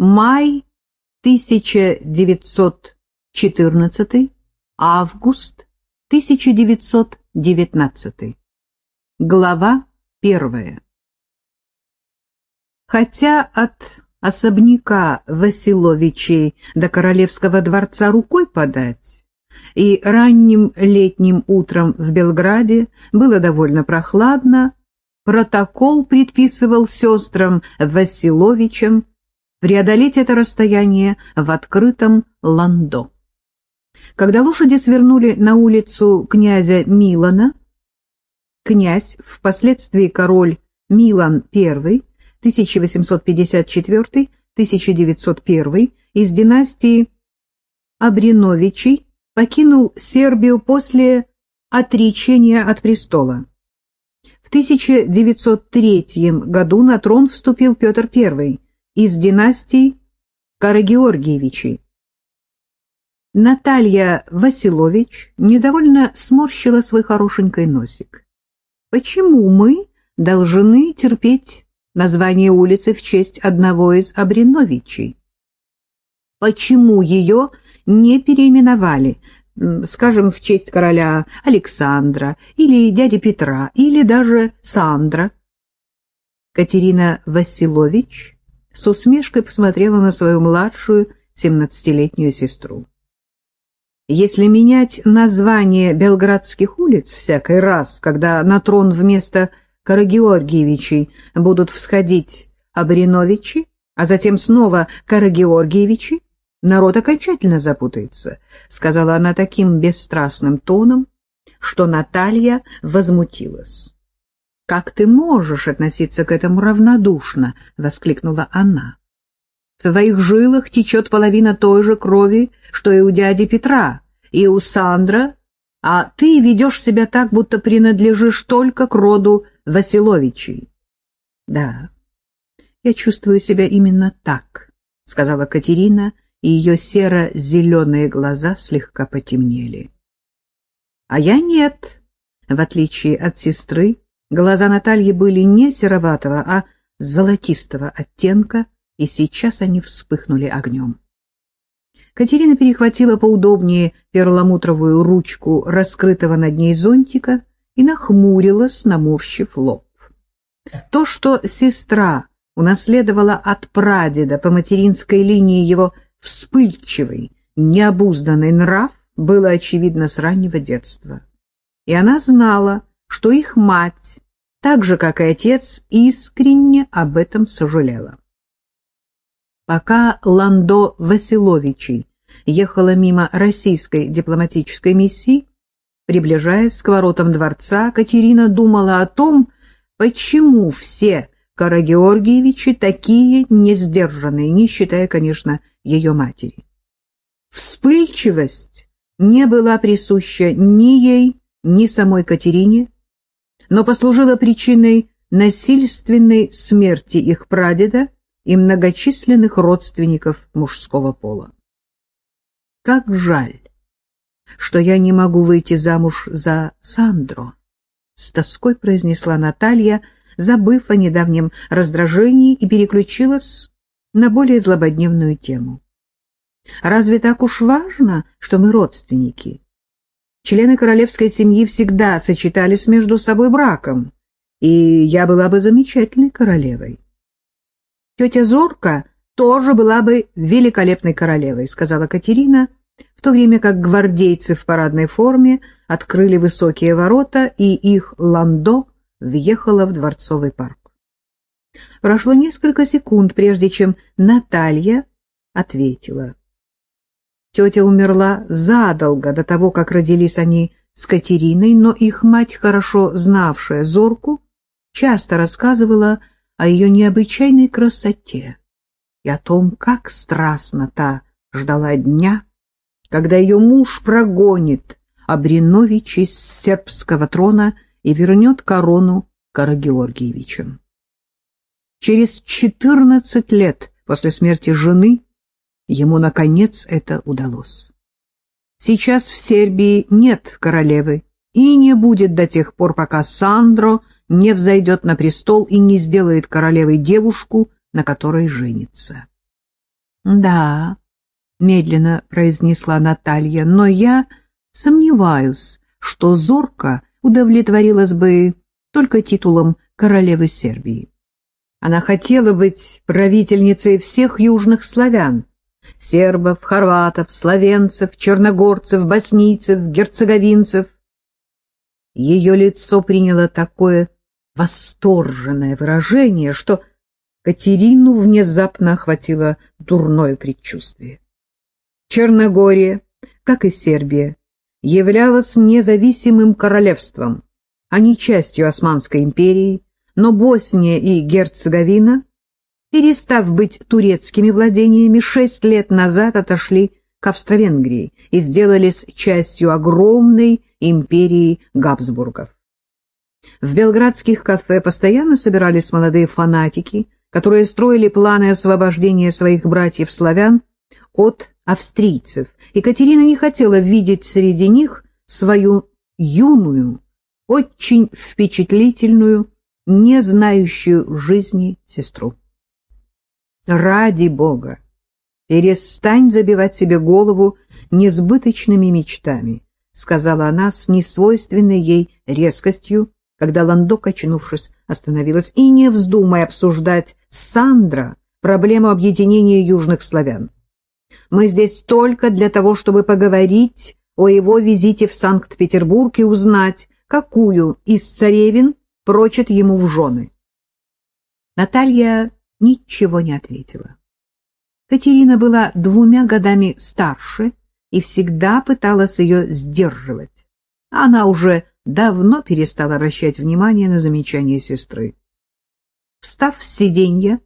Май 1914, август 1919. Глава первая. Хотя от особняка Василовичей до Королевского дворца рукой подать, и ранним летним утром в Белграде было довольно прохладно, протокол предписывал сестрам Василовичам преодолеть это расстояние в открытом ландо. Когда лошади свернули на улицу князя Милана, князь, впоследствии король Милан I, 1854-1901, из династии Абриновичей, покинул Сербию после отречения от престола. В 1903 году на трон вступил Петр I из династии Карагеоргиевичей. Наталья Василович недовольно сморщила свой хорошенький носик. Почему мы должны терпеть название улицы в честь одного из Абриновичей? Почему ее не переименовали, скажем, в честь короля Александра или дяди Петра или даже Сандра? Катерина Василович с усмешкой посмотрела на свою младшую семнадцатилетнюю сестру. Если менять название белградских улиц всякий раз, когда на трон вместо Карагеоргиевичей будут всходить Абриновичи, а затем снова Карагеоргиевичи, народ окончательно запутается, — сказала она таким бесстрастным тоном, что Наталья возмутилась. — Как ты можешь относиться к этому равнодушно? — воскликнула она. — В твоих жилах течет половина той же крови, что и у дяди Петра, и у Сандра, а ты ведешь себя так, будто принадлежишь только к роду Василовичей. — Да, я чувствую себя именно так, — сказала Катерина, и ее серо-зеленые глаза слегка потемнели. — А я нет, в отличие от сестры, Глаза Натальи были не сероватого, а золотистого оттенка, и сейчас они вспыхнули огнем. Катерина перехватила поудобнее перламутровую ручку раскрытого над ней зонтика и нахмурилась, наморщив лоб. То, что сестра унаследовала от прадеда по материнской линии его вспыльчивый, необузданный нрав, было очевидно с раннего детства. И она знала, что их мать, так же, как и отец, искренне об этом сожалела. Пока Ландо Василовичей ехала мимо российской дипломатической миссии, приближаясь к воротам дворца, Катерина думала о том, почему все Карагеоргиевичи такие несдержанные, не считая, конечно, ее матери. Вспыльчивость не была присуща ни ей, ни самой Катерине, но послужила причиной насильственной смерти их прадеда и многочисленных родственников мужского пола. Как жаль, что я не могу выйти замуж за Сандро, с тоской произнесла Наталья, забыв о недавнем раздражении и переключилась на более злободневную тему. Разве так уж важно, что мы родственники? Члены королевской семьи всегда сочетались между собой браком, и я была бы замечательной королевой. Тетя Зорка тоже была бы великолепной королевой, сказала Катерина, в то время как гвардейцы в парадной форме открыли высокие ворота, и их ландо въехало в дворцовый парк. Прошло несколько секунд, прежде чем Наталья ответила. Тетя умерла задолго до того, как родились они с Катериной, но их мать, хорошо знавшая Зорку, часто рассказывала о ее необычайной красоте и о том, как страстно та ждала дня, когда ее муж прогонит Абринович из сербского трона и вернет корону Карагеоргиевичам. Через четырнадцать лет после смерти жены Ему, наконец, это удалось. Сейчас в Сербии нет королевы и не будет до тех пор, пока Сандро не взойдет на престол и не сделает королевой девушку, на которой женится. Да, медленно произнесла Наталья, но я сомневаюсь, что Зорка удовлетворилась бы только титулом королевы Сербии. Она хотела быть правительницей всех южных славян, сербов, хорватов, словенцев, черногорцев, боснийцев, герцеговинцев. Ее лицо приняло такое восторженное выражение, что Катерину внезапно охватило дурное предчувствие. Черногория, как и Сербия, являлась независимым королевством, а не частью Османской империи, но Босния и Герцеговина, перестав быть турецкими владениями, шесть лет назад отошли к Австро-Венгрии и сделались частью огромной империи Габсбургов. В белградских кафе постоянно собирались молодые фанатики, которые строили планы освобождения своих братьев-славян от австрийцев. Екатерина не хотела видеть среди них свою юную, очень впечатлительную, не знающую жизни сестру. Ради Бога, перестань забивать себе голову несбыточными мечтами, сказала она с несвойственной ей резкостью, когда Ландо, очнувшись, остановилась, и не вздумай обсуждать с Сандра проблему объединения южных славян. Мы здесь только для того, чтобы поговорить о его визите в Санкт-Петербург и узнать, какую из царевин прочат ему в жены. Наталья ничего не ответила. Катерина была двумя годами старше и всегда пыталась ее сдерживать. Она уже давно перестала обращать внимание на замечания сестры. Встав с сиденья,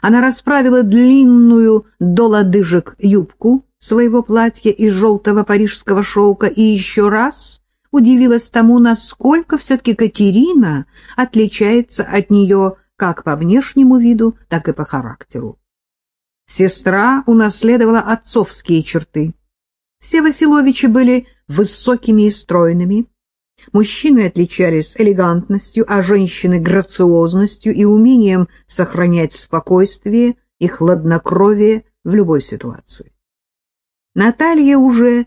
она расправила длинную до лодыжек юбку своего платья из желтого парижского шелка и еще раз удивилась тому, насколько все-таки Катерина отличается от нее как по внешнему виду, так и по характеру. Сестра унаследовала отцовские черты. Все Василовичи были высокими и стройными, Мужчины отличались элегантностью, а женщины — грациозностью и умением сохранять спокойствие и хладнокровие в любой ситуации. Наталья уже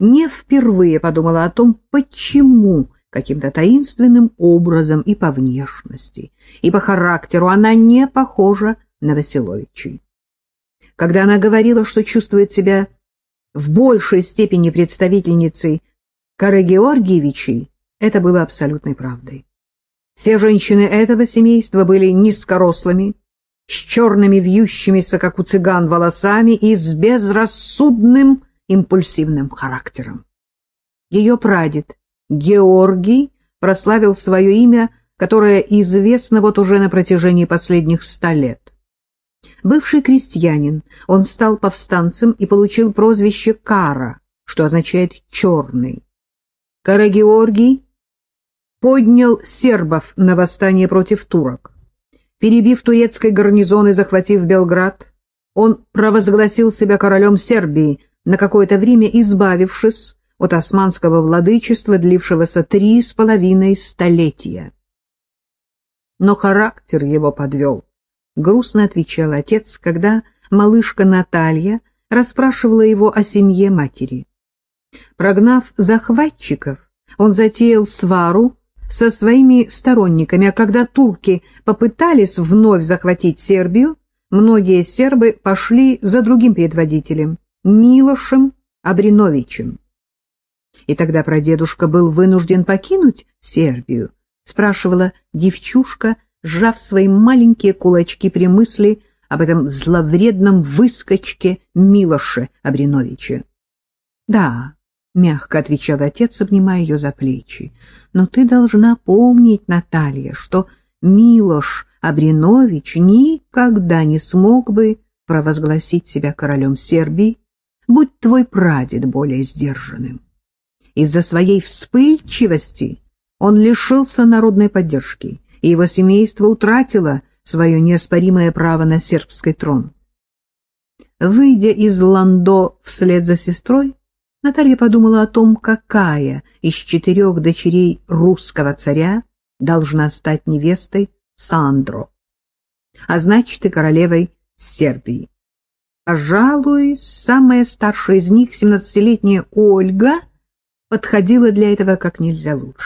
не впервые подумала о том, почему каким-то таинственным образом и по внешности, и по характеру она не похожа на Василовичей. Когда она говорила, что чувствует себя в большей степени представительницей Кары Георгиевичей это было абсолютной правдой. Все женщины этого семейства были низкорослыми, с черными вьющимися, как у цыган, волосами и с безрассудным импульсивным характером. Ее прадед Георгий прославил свое имя, которое известно вот уже на протяжении последних ста лет. Бывший крестьянин, он стал повстанцем и получил прозвище Кара, что означает «черный». Карагеоргий поднял сербов на восстание против турок. Перебив турецкий гарнизон и захватив Белград, он провозгласил себя королем Сербии, на какое-то время избавившись от османского владычества, длившегося три с половиной столетия. Но характер его подвел. Грустно отвечал отец, когда малышка Наталья расспрашивала его о семье матери. Прогнав захватчиков, он затеял свару со своими сторонниками, а когда турки попытались вновь захватить Сербию, многие сербы пошли за другим предводителем, Милошем Абриновичем. И тогда прадедушка был вынужден покинуть Сербию, спрашивала девчушка, сжав свои маленькие кулачки при мысли об этом зловредном выскочке Милоше Абриновича. Да, — мягко отвечал отец, обнимая ее за плечи. — Но ты должна помнить, Наталья, что Милош Абринович никогда не смог бы провозгласить себя королем Сербии, будь твой прадед более сдержанным. Из-за своей вспыльчивости он лишился народной поддержки, и его семейство утратило свое неоспоримое право на сербский трон. Выйдя из Ландо вслед за сестрой, Наталья подумала о том, какая из четырех дочерей русского царя должна стать невестой Сандро, а значит и королевой Сербии. Пожалуй, самая старшая из них, семнадцатилетняя Ольга, подходила для этого как нельзя лучше.